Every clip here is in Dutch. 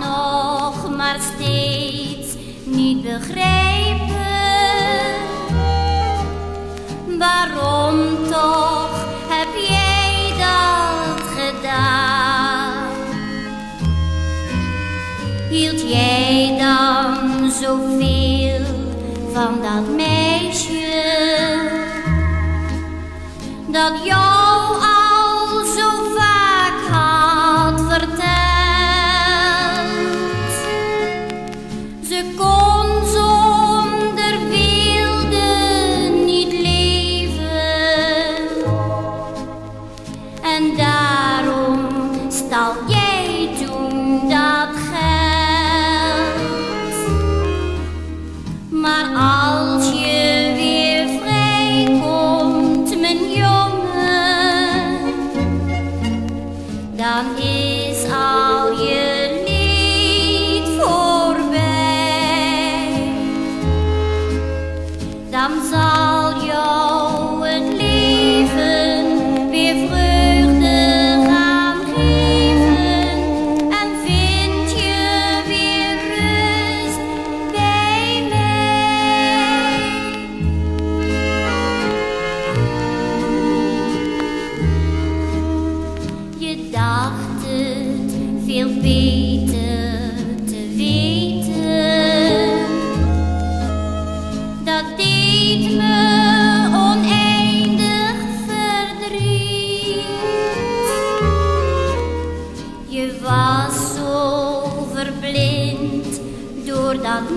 nog maar steeds niet begrepen. Waarom toch heb jij dat gedaan? Hield jij dan zoveel van dat meisje dat jou? En daarom stal jij toen dat geld. Maar als veel beter te weten. Dat deed me oneindig verdriet. Je was zo verblind door dat.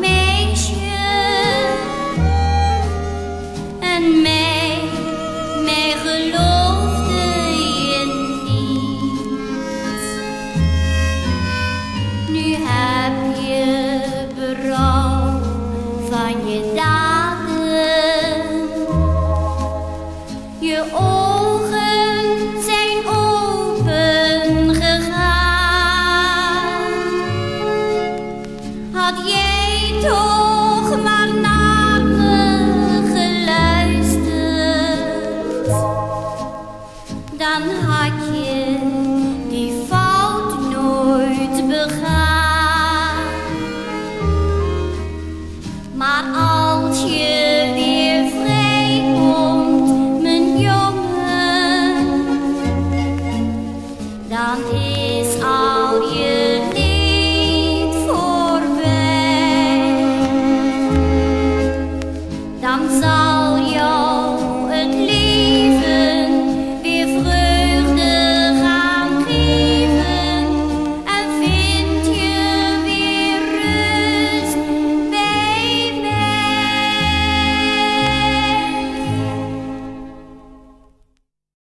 Had jij toch maar naar me geluisterd, dan had je die fout nooit begaan.